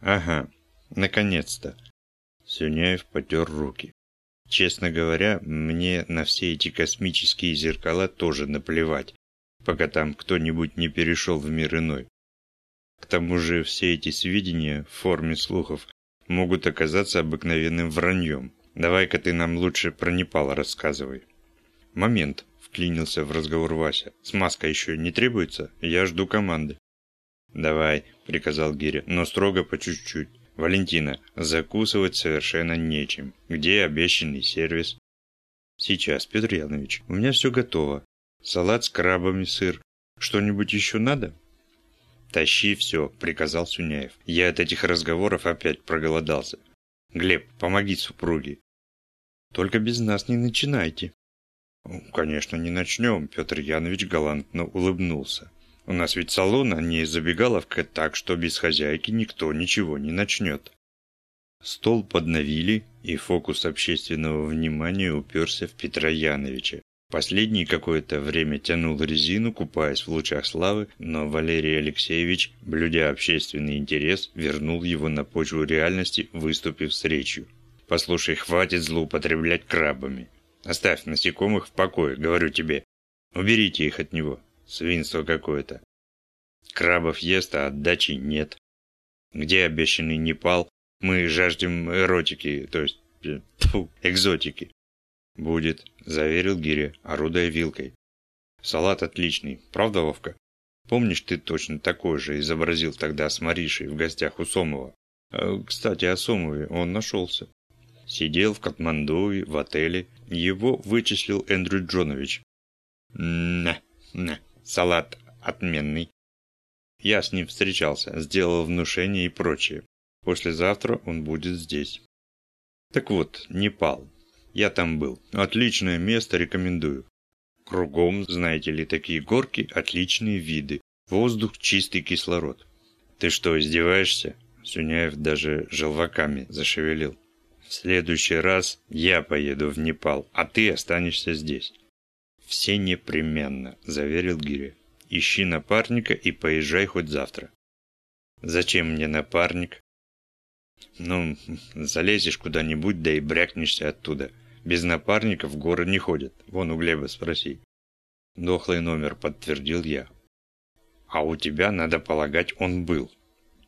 Ага, наконец-то. Сюняев потер руки. Честно говоря, мне на все эти космические зеркала тоже наплевать, пока там кто-нибудь не перешел в мир иной. К тому же все эти сведения в форме слухов могут оказаться обыкновенным враньем. Давай-ка ты нам лучше про Непал рассказывай. Момент, вклинился в разговор Вася. Смазка еще не требуется? Я жду команды. Давай, приказал Гиря, но строго по чуть-чуть. Валентина, закусывать совершенно нечем. Где обещанный сервис? Сейчас, Петр Янович, у меня все готово. Салат с крабами, сыр. Что-нибудь еще надо? Тащи все, приказал Сюняев. Я от этих разговоров опять проголодался. Глеб, помоги супруге. Только без нас не начинайте. Конечно, не начнем, Петр Янович галантно улыбнулся. У нас ведь салон, а не забегаловка, так что без хозяйки никто ничего не начнет. Стол подновили, и фокус общественного внимания уперся в Петра Яновича. Последний какое-то время тянул резину, купаясь в лучах славы, но Валерий Алексеевич, блюдя общественный интерес, вернул его на почву реальности, выступив с речью. «Послушай, хватит злоупотреблять крабами. Оставь насекомых в покое, говорю тебе. Уберите их от него. Свинство какое-то. Крабов ест, а отдачи нет. Где обещанный Непал? Мы жаждем эротики, то есть э, тьфу, экзотики. Будет, заверил Гиря, орудая вилкой. Салат отличный, правда, Вовка? Помнишь, ты точно такой же изобразил тогда с Маришей в гостях у Сомова? Э, кстати, о Сомове он нашелся. Сидел в Катмандуе, в отеле. Его вычислил Эндрю Джонович. На, на. Салат отменный. Я с ним встречался, сделал внушение и прочее. Послезавтра он будет здесь. Так вот, Непал. Я там был. Отличное место, рекомендую. Кругом, знаете ли, такие горки, отличные виды. Воздух, чистый кислород. Ты что, издеваешься? Сюняев даже желваками зашевелил. В следующий раз я поеду в Непал, а ты останешься здесь. «Все непременно», – заверил Гиря. «Ищи напарника и поезжай хоть завтра». «Зачем мне напарник?» «Ну, залезешь куда-нибудь, да и брякнешься оттуда. Без напарников в горы не ходят. Вон у Глеба спроси». Дохлый номер, подтвердил я. «А у тебя, надо полагать, он был».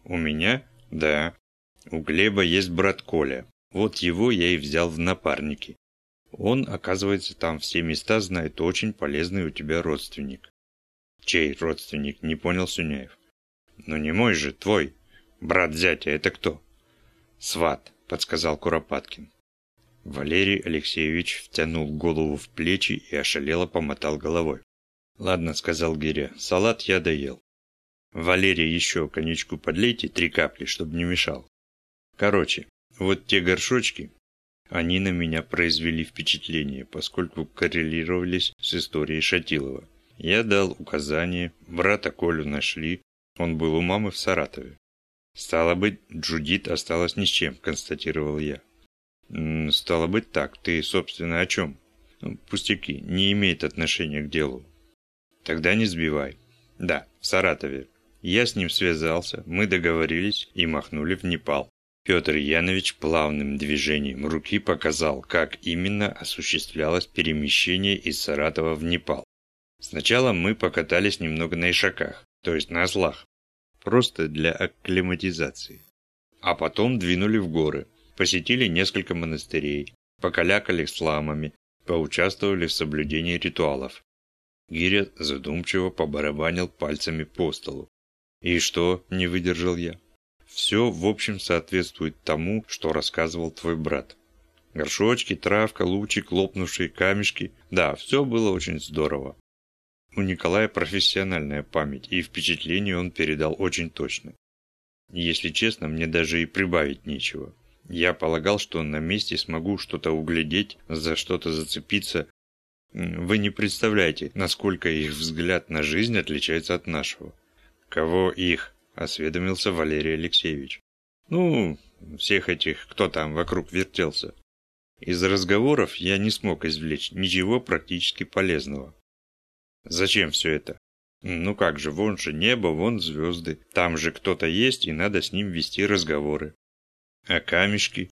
«У меня?» «Да». «У Глеба есть брат Коля. Вот его я и взял в напарники. Он, оказывается, там все места знает, очень полезный у тебя родственник. Чей родственник, не понял Сюняев. Ну не мой же, твой. Брат зятя, это кто? Сват, подсказал Куропаткин. Валерий Алексеевич втянул голову в плечи и ошалело помотал головой. «Ладно», — сказал Гиря, — «салат я доел. Валерий еще коньячку подлейте три капли, чтобы не мешал. Короче, вот те горшочки, они на меня произвели впечатление, поскольку коррелировались с историей Шатилова. Я дал указание, брата Колю нашли, он был у мамы в Саратове. «Стало быть, Джудит осталась ни с чем», – констатировал я. «Стало быть так, ты, собственно, о чем?» ну, «Пустяки, не имеет отношения к делу». «Тогда не сбивай». «Да, в Саратове. Я с ним связался, мы договорились и махнули в Непал. Петр Янович плавным движением руки показал, как именно осуществлялось перемещение из Саратова в Непал. Сначала мы покатались немного на ишаках, то есть на ослах, просто для акклиматизации. А потом двинули в горы, посетили несколько монастырей, покалякали с ламами, поучаствовали в соблюдении ритуалов. Гиря задумчиво побарабанил пальцами по столу. «И что?» – не выдержал я. Все, в общем, соответствует тому, что рассказывал твой брат. Горшочки, травка, лучик, лопнувшие камешки. Да, все было очень здорово. У Николая профессиональная память, и впечатление он передал очень точно. Если честно, мне даже и прибавить нечего. Я полагал, что на месте смогу что-то углядеть, за что-то зацепиться. Вы не представляете, насколько их взгляд на жизнь отличается от нашего. Кого их? осведомился Валерий Алексеевич. Ну, всех этих, кто там вокруг вертелся. Из разговоров я не смог извлечь ничего практически полезного. Зачем все это? Ну как же, вон же небо, вон звезды. Там же кто-то есть, и надо с ним вести разговоры. А камешки?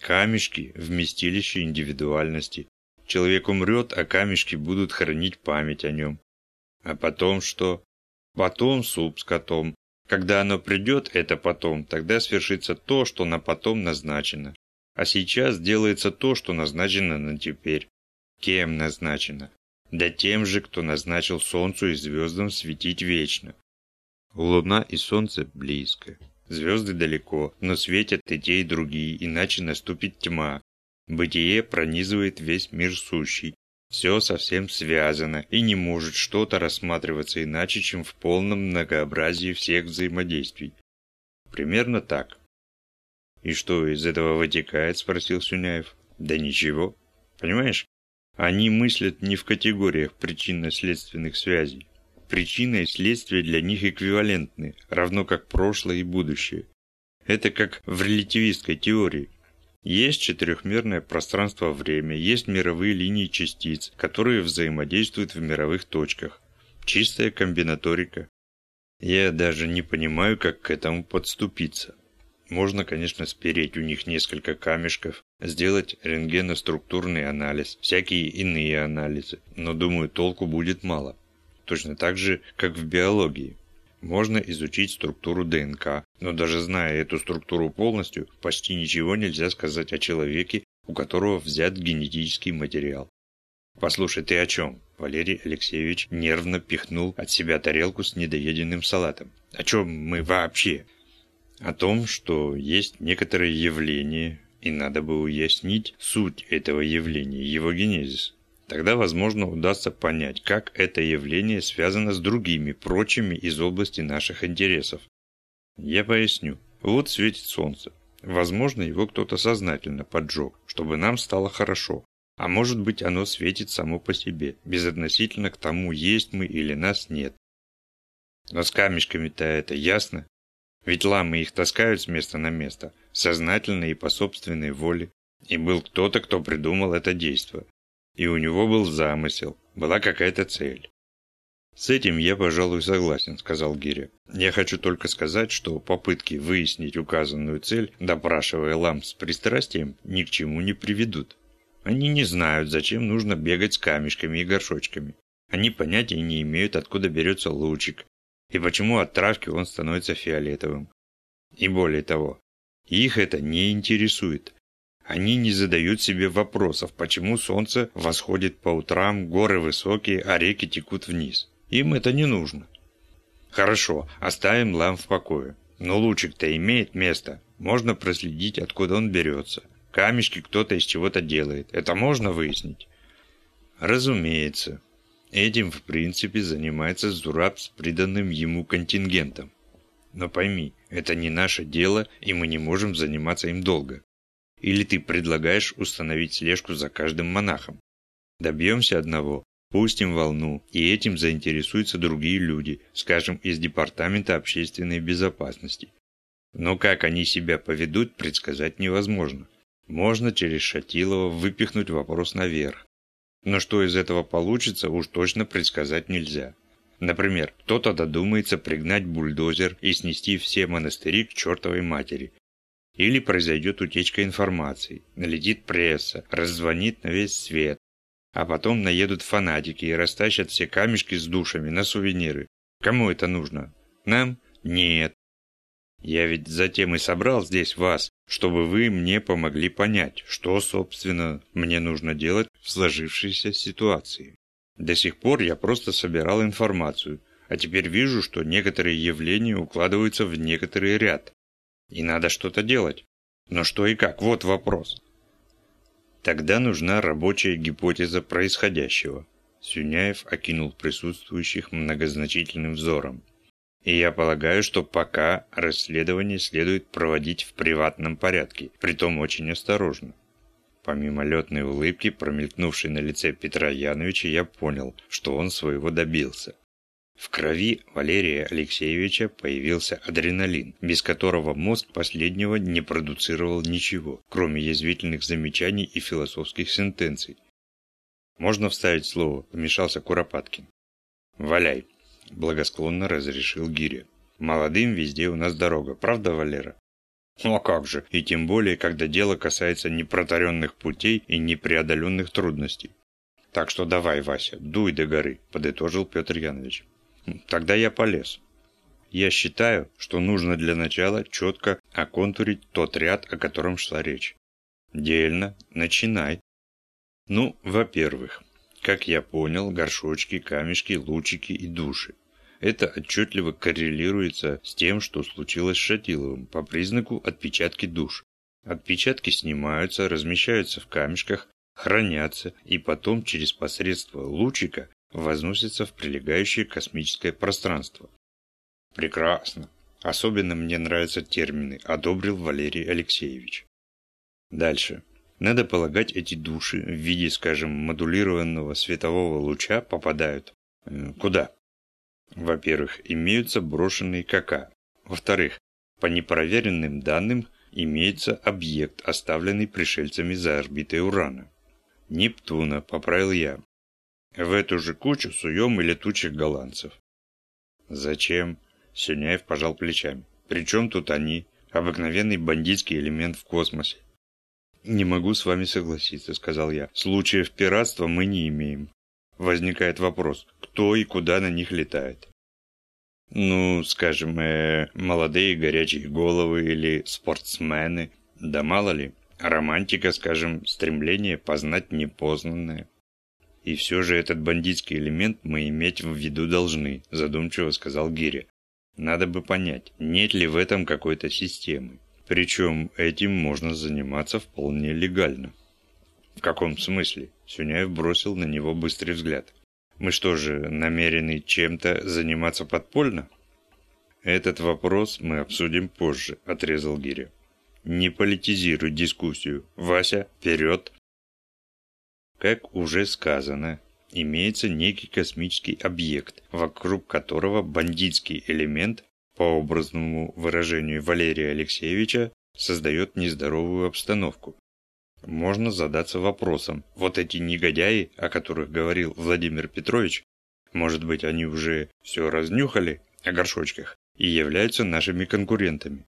Камешки – вместилище индивидуальности. Человек умрет, а камешки будут хранить память о нем. А потом что? Потом суп с котом. Когда оно придет, это потом, тогда свершится то, что на потом назначено. А сейчас делается то, что назначено на теперь. Кем назначено? Да тем же, кто назначил солнцу и звездам светить вечно. Луна и солнце близко. Звезды далеко, но светят и те, и другие, иначе наступит тьма. Бытие пронизывает весь мир сущий. Все совсем связано, и не может что-то рассматриваться иначе, чем в полном многообразии всех взаимодействий. Примерно так. «И что из этого вытекает?» – спросил Сюняев. «Да ничего. Понимаешь, они мыслят не в категориях причинно-следственных связей. Причина и следствие для них эквивалентны, равно как прошлое и будущее. Это как в релятивистской теории. Есть четырехмерное пространство-время, есть мировые линии частиц, которые взаимодействуют в мировых точках. Чистая комбинаторика. Я даже не понимаю, как к этому подступиться. Можно, конечно, спереть у них несколько камешков, сделать рентгеноструктурный анализ, всякие иные анализы, но, думаю, толку будет мало. Точно так же, как в биологии. Можно изучить структуру ДНК, но даже зная эту структуру полностью, почти ничего нельзя сказать о человеке, у которого взят генетический материал. «Послушай, ты о чем?» Валерий Алексеевич нервно пихнул от себя тарелку с недоеденным салатом. «О чем мы вообще?» О том, что есть некоторые явления, и надо бы уяснить суть этого явления, его генезис. Тогда, возможно, удастся понять, как это явление связано с другими, прочими из области наших интересов. Я поясню. Вот светит солнце. Возможно, его кто-то сознательно поджег, чтобы нам стало хорошо. А может быть, оно светит само по себе, безотносительно к тому, есть мы или нас нет. Но с камешками-то это ясно. Ведь ламы их таскают с места на место, сознательно и по собственной воле. И был кто-то, кто придумал это действо. И у него был замысел, была какая-то цель. «С этим я, пожалуй, согласен», – сказал Гиря. «Я хочу только сказать, что попытки выяснить указанную цель, допрашивая лам с пристрастием, ни к чему не приведут. Они не знают, зачем нужно бегать с камешками и горшочками. Они понятия не имеют, откуда берется лучик, и почему от травки он становится фиолетовым. И более того, их это не интересует. Они не задают себе вопросов, почему солнце восходит по утрам, горы высокие, а реки текут вниз. Им это не нужно. Хорошо, оставим лам в покое. Но лучик-то имеет место. Можно проследить, откуда он берется. Камешки кто-то из чего-то делает. Это можно выяснить? Разумеется. Этим, в принципе, занимается Зураб с приданным ему контингентом. Но пойми, это не наше дело, и мы не можем заниматься им долго. Или ты предлагаешь установить слежку за каждым монахом? Добьемся одного, пустим волну, и этим заинтересуются другие люди, скажем, из Департамента общественной безопасности. Но как они себя поведут, предсказать невозможно. Можно через Шатилова выпихнуть вопрос наверх. Но что из этого получится, уж точно предсказать нельзя. Например, кто-то додумается пригнать бульдозер и снести все монастыри к чертовой матери. Или произойдет утечка информации, налетит пресса, раззвонит на весь свет. А потом наедут фанатики и растащат все камешки с душами на сувениры. Кому это нужно? Нам? Нет. Я ведь затем и собрал здесь вас, чтобы вы мне помогли понять, что, собственно, мне нужно делать в сложившейся ситуации. До сих пор я просто собирал информацию, а теперь вижу, что некоторые явления укладываются в некоторый ряд. И надо что-то делать. Но что и как, вот вопрос. Тогда нужна рабочая гипотеза происходящего. Сюняев окинул присутствующих многозначительным взором. И я полагаю, что пока расследование следует проводить в приватном порядке, притом очень осторожно. Помимо летной улыбки, промелькнувшей на лице Петра Яновича, я понял, что он своего добился. В крови Валерия Алексеевича появился адреналин, без которого мозг последнего не продуцировал ничего, кроме язвительных замечаний и философских сентенций. «Можно вставить слово?» – вмешался Куропаткин. «Валяй!» Благосклонно разрешил Гиря. Молодым везде у нас дорога, правда, Валера? Ну а как же, и тем более, когда дело касается непротаренных путей и непреодоленных трудностей. Так что давай, Вася, дуй до горы, подытожил Петр Янович. Тогда я полез. Я считаю, что нужно для начала четко оконтурить тот ряд, о котором шла речь. Дельно, начинай. Ну, во-первых, как я понял, горшочки, камешки, лучики и души. Это отчетливо коррелируется с тем, что случилось с Шатиловым по признаку отпечатки душ. Отпечатки снимаются, размещаются в камешках, хранятся и потом через посредство лучика возносятся в прилегающее космическое пространство. Прекрасно. Особенно мне нравятся термины, одобрил Валерий Алексеевич. Дальше. Надо полагать, эти души в виде, скажем, модулированного светового луча попадают э, куда? Во-первых, имеются брошенные КК. Во-вторых, по непроверенным данным, имеется объект, оставленный пришельцами за орбитой Урана. Нептуна, поправил я. В эту же кучу суем и летучих голландцев. Зачем? Сюняев пожал плечами. Причем тут они? Обыкновенный бандитский элемент в космосе. «Не могу с вами согласиться», — сказал я. «Случаев пиратства мы не имеем возникает вопрос, кто и куда на них летает. Ну, скажем, э, молодые горячие головы или спортсмены, да мало ли, романтика, скажем, стремление познать непознанное. И все же этот бандитский элемент мы иметь в виду должны, задумчиво сказал Гиря. Надо бы понять, нет ли в этом какой-то системы. Причем этим можно заниматься вполне легально. «В каком смысле?» Сюняев бросил на него быстрый взгляд. «Мы что же, намерены чем-то заниматься подпольно?» «Этот вопрос мы обсудим позже», – отрезал Гиря. «Не политизируй дискуссию. Вася, вперед!» Как уже сказано, имеется некий космический объект, вокруг которого бандитский элемент, по образному выражению Валерия Алексеевича, создает нездоровую обстановку. Можно задаться вопросом, вот эти негодяи, о которых говорил Владимир Петрович, может быть, они уже все разнюхали о горшочках и являются нашими конкурентами.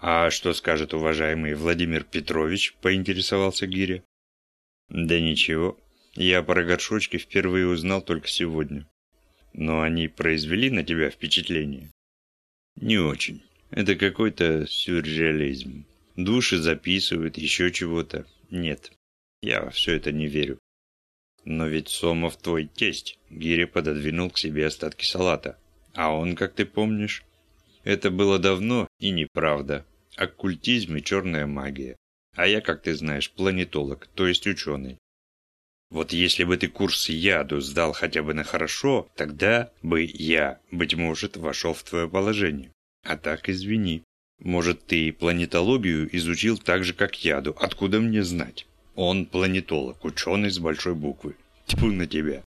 А что скажет уважаемый Владимир Петрович, поинтересовался Гиря. Да ничего, я про горшочки впервые узнал только сегодня. Но они произвели на тебя впечатление? Не очень. Это какой-то сюрреализм. Души записывают, еще чего-то. Нет, я все это не верю. Но ведь Сомов твой тесть. Гиря пододвинул к себе остатки салата. А он, как ты помнишь? Это было давно и неправда. Оккультизм и черная магия. А я, как ты знаешь, планетолог, то есть ученый. Вот если бы ты курс яду сдал хотя бы на хорошо, тогда бы я, быть может, вошел в твое положение. А так извини. Может, ты планетологию изучил так же, как яду. Откуда мне знать? Он планетолог, ученый с большой буквы. Тьфу на тебя.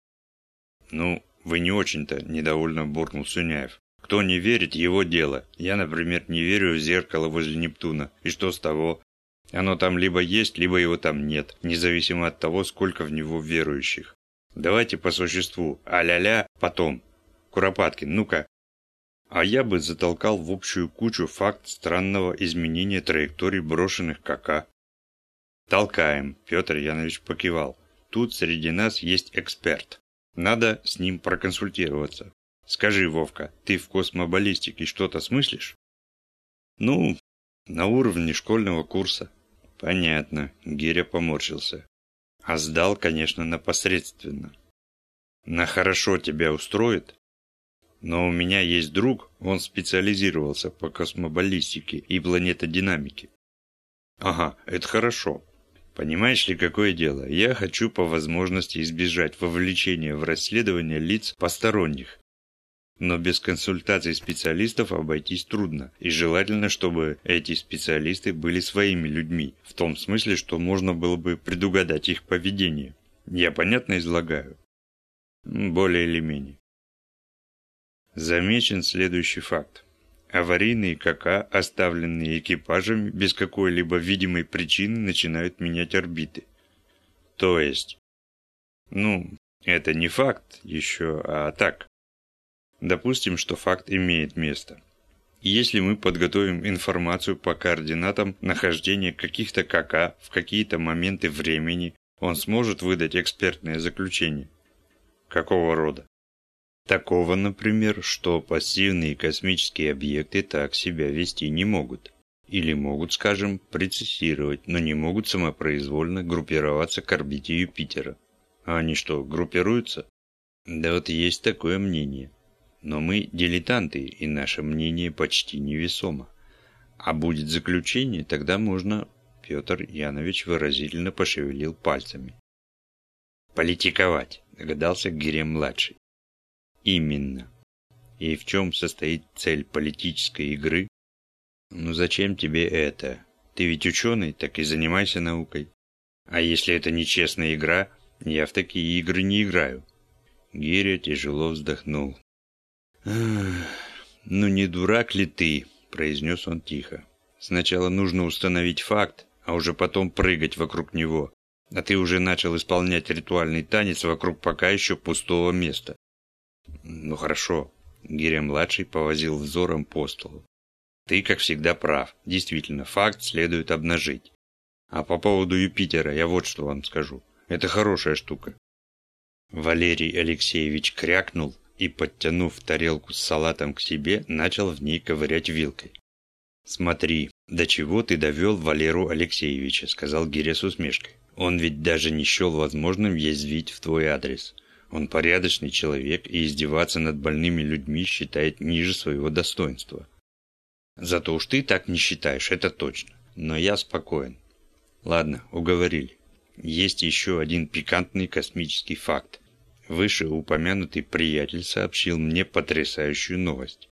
Ну, вы не очень-то, недовольно буркнул Сюняев. Кто не верит, его дело. Я, например, не верю в зеркало возле Нептуна. И что с того? Оно там либо есть, либо его там нет, независимо от того, сколько в него верующих. Давайте по существу. А-ля-ля, потом. Куропаткин, ну-ка, а я бы затолкал в общую кучу факт странного изменения траекторий брошенных КК. Толкаем, Петр Янович покивал. Тут среди нас есть эксперт. Надо с ним проконсультироваться. Скажи, Вовка, ты в космобаллистике что-то смыслишь? Ну, на уровне школьного курса. Понятно, Гиря поморщился. А сдал, конечно, на. На хорошо тебя устроит? Но у меня есть друг, он специализировался по космобаллистике и планетодинамике. Ага, это хорошо. Понимаешь ли, какое дело? Я хочу по возможности избежать вовлечения в расследование лиц посторонних. Но без консультаций специалистов обойтись трудно, и желательно, чтобы эти специалисты были своими людьми, в том смысле, что можно было бы предугадать их поведение. Я понятно излагаю? Более или менее. Замечен следующий факт. Аварийные КК, оставленные экипажами, без какой-либо видимой причины начинают менять орбиты. То есть... Ну, это не факт еще, а так. Допустим, что факт имеет место. Если мы подготовим информацию по координатам нахождения каких-то КК в какие-то моменты времени, он сможет выдать экспертное заключение. Какого рода? Такого, например, что пассивные космические объекты так себя вести не могут. Или могут, скажем, прецессировать, но не могут самопроизвольно группироваться к орбите Юпитера. А они что, группируются? Да вот есть такое мнение. Но мы дилетанты, и наше мнение почти невесомо. А будет заключение, тогда можно... Петр Янович выразительно пошевелил пальцами. «Политиковать», догадался Гирем-младший. Именно. И в чем состоит цель политической игры? Ну зачем тебе это? Ты ведь ученый, так и занимайся наукой. А если это нечестная игра, я в такие игры не играю. Гиря тяжело вздохнул. «Ну не дурак ли ты?» – произнес он тихо. «Сначала нужно установить факт, а уже потом прыгать вокруг него. А ты уже начал исполнять ритуальный танец вокруг пока еще пустого места. Ну хорошо. Гиря-младший повозил взором по столу. Ты, как всегда, прав. Действительно, факт следует обнажить. А по поводу Юпитера я вот что вам скажу. Это хорошая штука. Валерий Алексеевич крякнул и, подтянув тарелку с салатом к себе, начал в ней ковырять вилкой. «Смотри, до чего ты довел Валеру Алексеевича», — сказал Гиря с усмешкой. «Он ведь даже не счел возможным язвить в твой адрес. Он порядочный человек и издеваться над больными людьми считает ниже своего достоинства. Зато уж ты так не считаешь, это точно. Но я спокоен. Ладно, уговорили. Есть еще один пикантный космический факт. Выше упомянутый приятель сообщил мне потрясающую новость.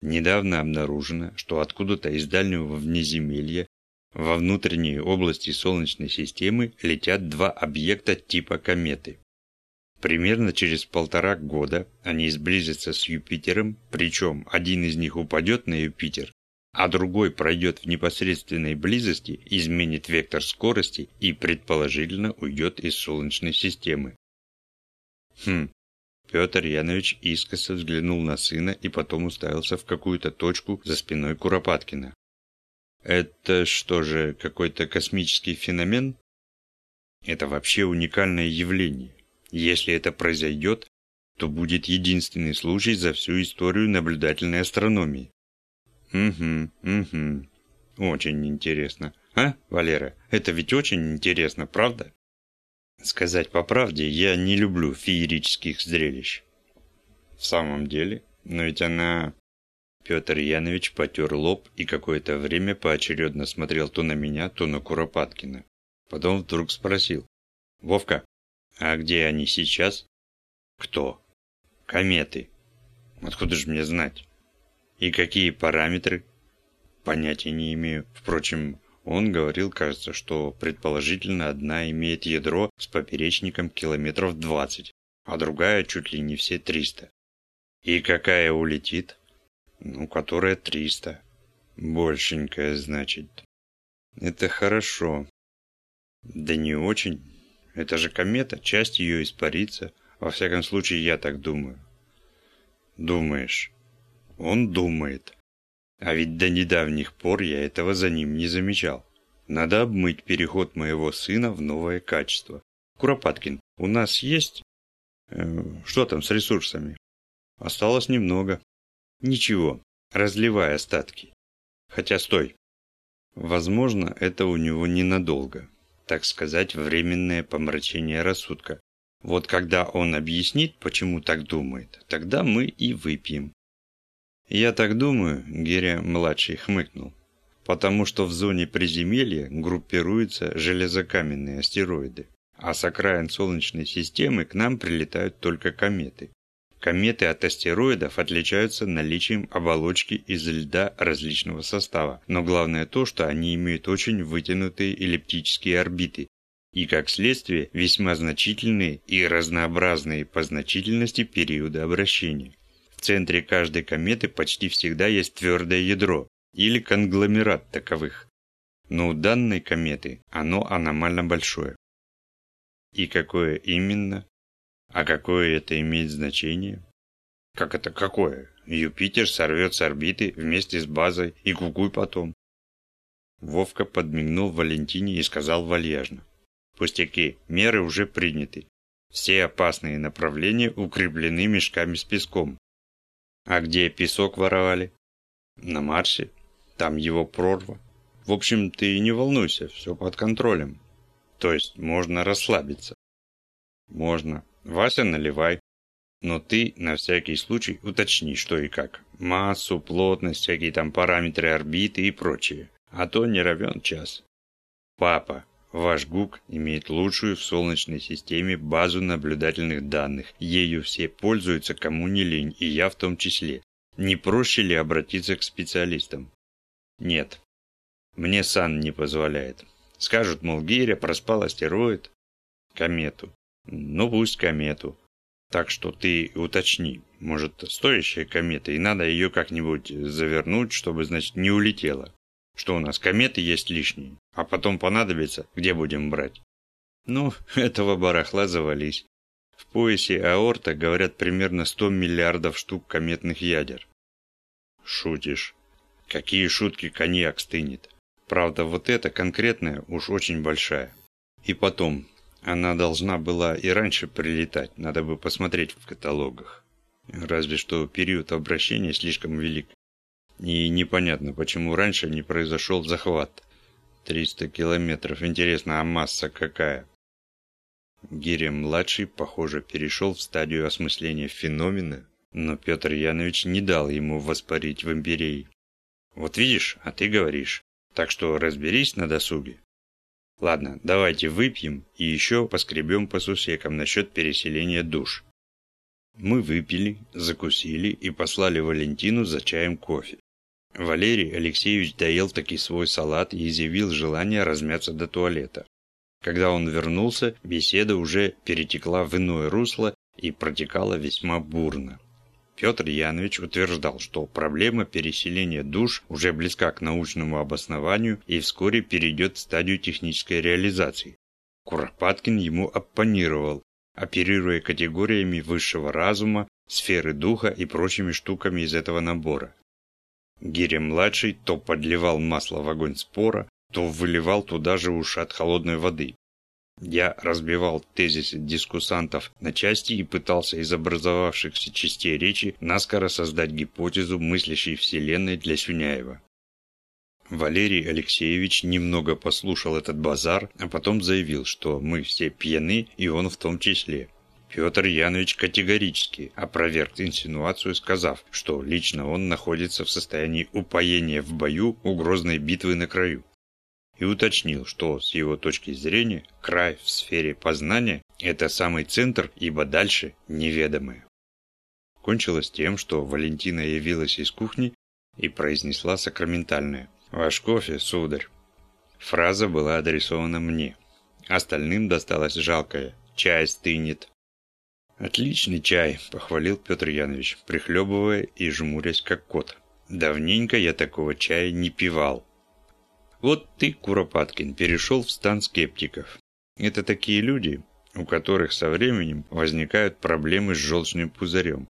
Недавно обнаружено, что откуда-то из дальнего внеземелья во внутренней области Солнечной системы летят два объекта типа кометы. Примерно через полтора года они сблизятся с Юпитером, причем один из них упадет на Юпитер, а другой пройдет в непосредственной близости, изменит вектор скорости и предположительно уйдет из Солнечной системы. Хм. Петр Янович искоса взглянул на сына и потом уставился в какую-то точку за спиной Куропаткина. Это что же, какой-то космический феномен? Это вообще уникальное явление. Если это произойдет, то будет единственный случай за всю историю наблюдательной астрономии. Угу, угу. Очень интересно. А, Валера, это ведь очень интересно, правда? Сказать по правде, я не люблю феерических зрелищ. В самом деле, но ведь она... Петр Янович потер лоб и какое-то время поочередно смотрел то на меня, то на Куропаткина. Потом вдруг спросил. «Вовка, а где они сейчас? Кто? Кометы. Откуда же мне знать? И какие параметры? Понятия не имею. Впрочем, он говорил, кажется, что предположительно одна имеет ядро с поперечником километров 20, а другая чуть ли не все 300. И какая улетит? Ну, которая 300. Большенькая, значит. Это хорошо. Да не очень. Это же комета, часть ее испарится. Во всяком случае, я так думаю. Думаешь? Он думает. А ведь до недавних пор я этого за ним не замечал. Надо обмыть переход моего сына в новое качество. Куропаткин, у нас есть... Э, что там с ресурсами? Осталось немного. Ничего, разливай остатки. Хотя стой. Возможно, это у него ненадолго так сказать, временное помрачение рассудка. Вот когда он объяснит, почему так думает, тогда мы и выпьем. Я так думаю, Геря-младший хмыкнул, потому что в зоне приземелья группируются железокаменные астероиды, а с окраин Солнечной системы к нам прилетают только кометы. Кометы от астероидов отличаются наличием оболочки из льда различного состава, но главное то, что они имеют очень вытянутые эллиптические орбиты и, как следствие, весьма значительные и разнообразные по значительности периоды обращения. В центре каждой кометы почти всегда есть твердое ядро или конгломерат таковых. Но у данной кометы оно аномально большое. И какое именно? А какое это имеет значение? Как это какое? Юпитер сорвет с орбиты вместе с базой и кукуй потом. Вовка подмигнул Валентине и сказал вальяжно. Пустяки, меры уже приняты. Все опасные направления укреплены мешками с песком. А где песок воровали? На Марсе. Там его прорва. В общем, ты не волнуйся, все под контролем. То есть можно расслабиться. Можно. Вася, наливай. Но ты на всякий случай уточни, что и как. Массу, плотность, всякие там параметры орбиты и прочее. А то не равен час. Папа, ваш ГУК имеет лучшую в Солнечной системе базу наблюдательных данных. Ею все пользуются, кому не лень, и я в том числе. Не проще ли обратиться к специалистам? Нет. Мне сан не позволяет. Скажут, мол, гиря проспал астероид. Комету. Ну, пусть комету. Так что ты уточни. Может, стоящая комета, и надо ее как-нибудь завернуть, чтобы, значит, не улетела. Что у нас, кометы есть лишние, а потом понадобится, где будем брать? Ну, этого барахла завались. В поясе аорта, говорят, примерно 100 миллиардов штук кометных ядер. Шутишь. Какие шутки коньяк стынет. Правда, вот эта конкретная уж очень большая. И потом, она должна была и раньше прилетать, надо бы посмотреть в каталогах. Разве что период обращения слишком велик. И непонятно, почему раньше не произошел захват. 300 километров. Интересно, а масса какая? Гиря-младший, похоже, перешел в стадию осмысления феномена, но Петр Янович не дал ему воспарить в империи. Вот видишь, а ты говоришь. Так что разберись на досуге. Ладно, давайте выпьем и еще поскребем по сусекам насчет переселения душ. Мы выпили, закусили и послали Валентину за чаем кофе. Валерий Алексеевич доел таки свой салат и изъявил желание размяться до туалета. Когда он вернулся, беседа уже перетекла в иное русло и протекала весьма бурно. Петр Янович утверждал, что проблема переселения душ уже близка к научному обоснованию и вскоре перейдет в стадию технической реализации. Куропаткин ему оппонировал, оперируя категориями высшего разума, сферы духа и прочими штуками из этого набора. Гиря-младший то подливал масло в огонь спора, то выливал туда же ушат холодной воды. Я разбивал тезисы дискуссантов на части и пытался из образовавшихся частей речи наскоро создать гипотезу мыслящей вселенной для Сюняева. Валерий Алексеевич немного послушал этот базар, а потом заявил, что мы все пьяны, и он в том числе. Петр Янович категорически опроверг инсинуацию, сказав, что лично он находится в состоянии упоения в бою у грозной битвы на краю и уточнил, что с его точки зрения край в сфере познания – это самый центр, ибо дальше неведомое. Кончилось тем, что Валентина явилась из кухни и произнесла сакраментальное «Ваш кофе, сударь». Фраза была адресована мне. Остальным досталось жалкое «Чай стынет». «Отличный чай», – похвалил Петр Янович, прихлебывая и жмурясь как кот. «Давненько я такого чая не пивал». Вот ты, Куропаткин, перешел в стан скептиков. Это такие люди, у которых со временем возникают проблемы с желчным пузырем.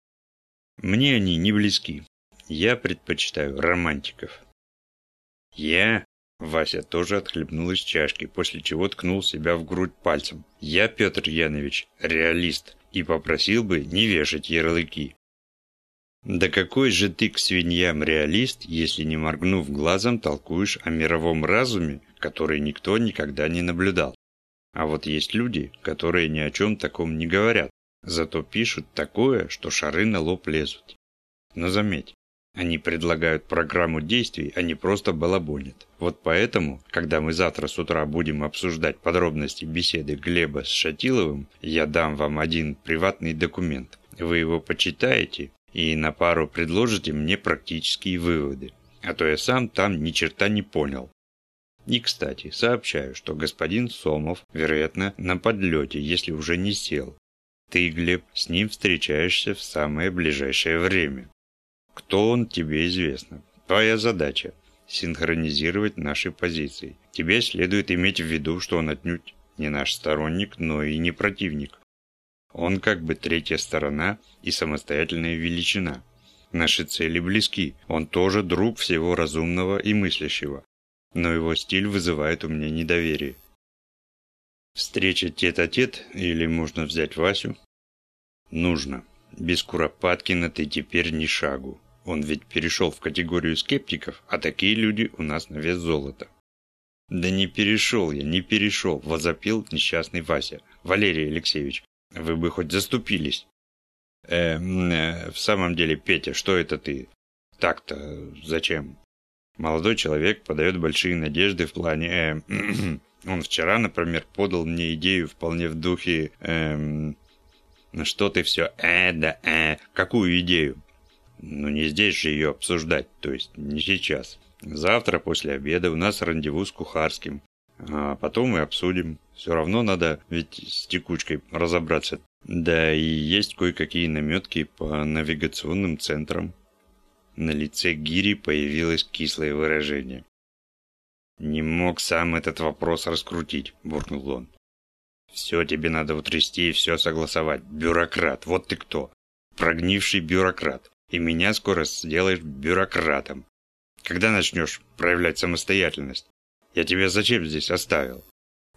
Мне они не близки. Я предпочитаю романтиков. Я... Вася тоже отхлебнул из чашки, после чего ткнул себя в грудь пальцем. Я, Петр Янович, реалист, и попросил бы не вешать ярлыки. Да какой же ты к свиньям реалист, если не моргнув глазом толкуешь о мировом разуме, который никто никогда не наблюдал? А вот есть люди, которые ни о чем таком не говорят, зато пишут такое, что шары на лоб лезут. Но заметь, они предлагают программу действий, а не просто балабонят. Вот поэтому, когда мы завтра с утра будем обсуждать подробности беседы Глеба с Шатиловым, я дам вам один приватный документ. Вы его почитаете и на пару предложите мне практические выводы, а то я сам там ни черта не понял. И, кстати, сообщаю, что господин Сомов, вероятно, на подлете, если уже не сел. Ты, Глеб, с ним встречаешься в самое ближайшее время. Кто он, тебе известно. Твоя задача – синхронизировать наши позиции. Тебе следует иметь в виду, что он отнюдь не наш сторонник, но и не противник. Он как бы третья сторона и самостоятельная величина. Наши цели близки. Он тоже друг всего разумного и мыслящего. Но его стиль вызывает у меня недоверие. Встреча тет-а-тет, -тет, или можно взять Васю? Нужно. Без Куропаткина ты теперь ни шагу. Он ведь перешел в категорию скептиков, а такие люди у нас на вес золота. Да не перешел я, не перешел, возопил несчастный Вася. Валерий Алексеевич, вы бы хоть заступились. Э, э, в самом деле, Петя, что это ты? Так-то зачем? Молодой человек подает большие надежды в плане... Э, Он вчера, например, подал мне идею вполне в духе... Эм, что ты все э да э. Какую идею? Ну не здесь же ее обсуждать, то есть не сейчас. Завтра после обеда у нас рандеву с Кухарским. А потом мы обсудим. Все равно надо ведь с текучкой разобраться. Да и есть кое-какие наметки по навигационным центрам. На лице Гири появилось кислое выражение. «Не мог сам этот вопрос раскрутить», – буркнул он. «Все тебе надо утрясти и все согласовать. Бюрократ, вот ты кто. Прогнивший бюрократ. И меня скоро сделаешь бюрократом. Когда начнешь проявлять самостоятельность? Я тебя зачем здесь оставил?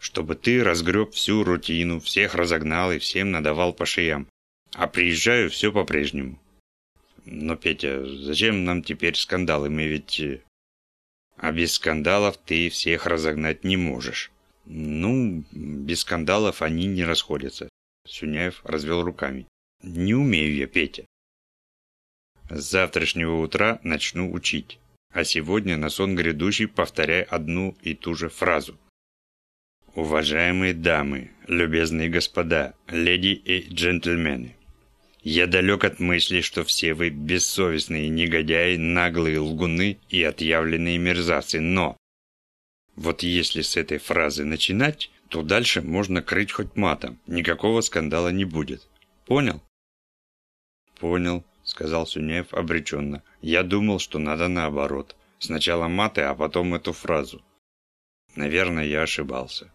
Чтобы ты разгреб всю рутину, всех разогнал и всем надавал по шеям. А приезжаю все по-прежнему. Но, Петя, зачем нам теперь скандалы? Мы ведь э, а без скандалов ты всех разогнать не можешь. Ну, без скандалов они не расходятся. Сюняев развел руками. Не умею я, Петя. С завтрашнего утра начну учить. А сегодня на сон грядущий повторяй одну и ту же фразу. Уважаемые дамы, любезные господа, леди и джентльмены. Я далек от мысли, что все вы бессовестные негодяи, наглые лгуны и отъявленные мерзавцы, но... Вот если с этой фразы начинать, то дальше можно крыть хоть матом, никакого скандала не будет. Понял? Понял, сказал Сюнеев обреченно. Я думал, что надо наоборот. Сначала маты, а потом эту фразу. Наверное, я ошибался.